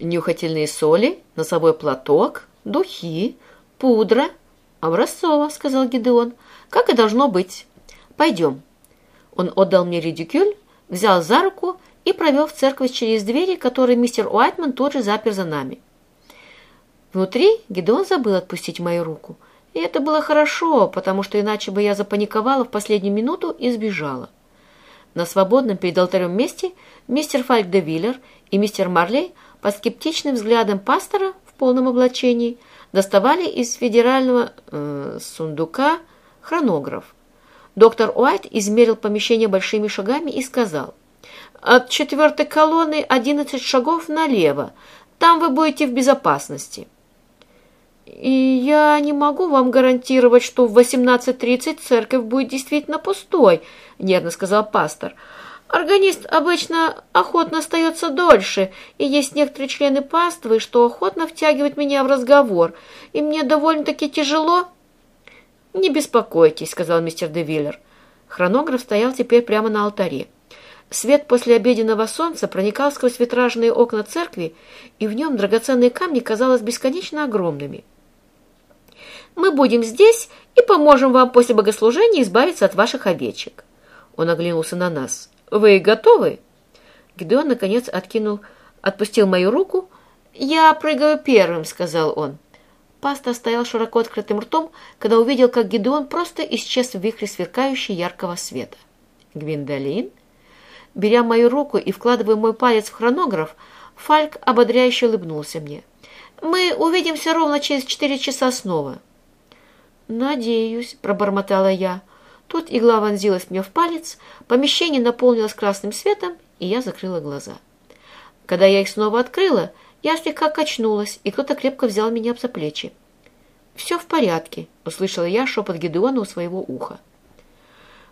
нюхательные соли, носовой платок, духи, пудра. Образцово, сказал Гидеон, как и должно быть. Пойдем. Он отдал мне редикюль, взял за руку и провел в церковь через двери, которые мистер Уайтман тут же запер за нами. Внутри Гидеон забыл отпустить мою руку. И это было хорошо, потому что иначе бы я запаниковала в последнюю минуту и сбежала. На свободном перед алтарем месте мистер Фальк де Виллер и мистер Марлей под скептичным взглядом пастора в полном облачении доставали из федерального э, сундука хронограф. Доктор Уайт измерил помещение большими шагами и сказал, «От четвертой колонны одиннадцать шагов налево. Там вы будете в безопасности». «И я не могу вам гарантировать, что в 18.30 церковь будет действительно пустой», — нервно сказал пастор. «Органист обычно охотно остается дольше, и есть некоторые члены паствы, что охотно втягивают меня в разговор, и мне довольно-таки тяжело». «Не беспокойтесь», — сказал мистер Девиллер. Хронограф стоял теперь прямо на алтаре. Свет после обеденного солнца проникал сквозь витражные окна церкви, и в нем драгоценные камни казалось бесконечно огромными. Мы будем здесь и поможем вам после богослужения избавиться от ваших овечек». Он оглянулся на нас. «Вы готовы?» Гидеон, наконец, откинул, отпустил мою руку. «Я прыгаю первым», — сказал он. Паста стоял широко открытым ртом, когда увидел, как Гидеон просто исчез в вихре сверкающей яркого света. «Гвиндолин?» Беря мою руку и вкладывая мой палец в хронограф, Фальк ободряюще улыбнулся мне. «Мы увидимся ровно через четыре часа снова». «Надеюсь», — пробормотала я. Тут игла вонзилась мне в палец, помещение наполнилось красным светом, и я закрыла глаза. Когда я их снова открыла, я слегка качнулась, и кто-то крепко взял меня за плечи. «Все в порядке», — услышала я шепот Гедеона у своего уха.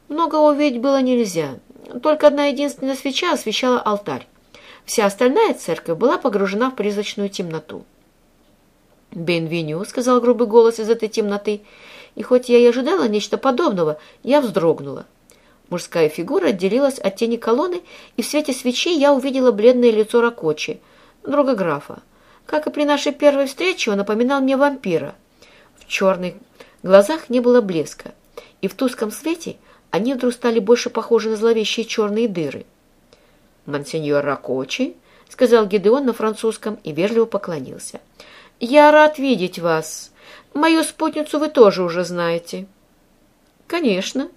Много увидеть было нельзя. Только одна единственная свеча освещала алтарь. Вся остальная церковь была погружена в призрачную темноту. «Бенвеню», — сказал грубый голос из этой темноты, и хоть я и ожидала нечто подобного, я вздрогнула. Мужская фигура отделилась от тени колонны, и в свете свечи я увидела бледное лицо Ракочи, друга графа. Как и при нашей первой встрече, он напоминал мне вампира. В черных глазах не было блеска, и в туском свете они вдруг стали больше похожи на зловещие черные дыры. «Монсеньор Ракочи», — сказал Гидеон на французском и вежливо поклонился, — «Я рад видеть вас. Мою спутницу вы тоже уже знаете». «Конечно.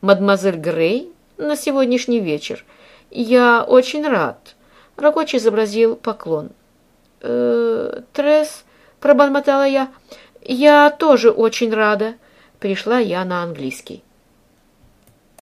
Мадемуазель Грей на сегодняшний вечер. Я очень рад». Рабочий изобразил поклон. «Э, «Тресс», — пробормотала я, — «я тоже очень рада». Пришла я на английский.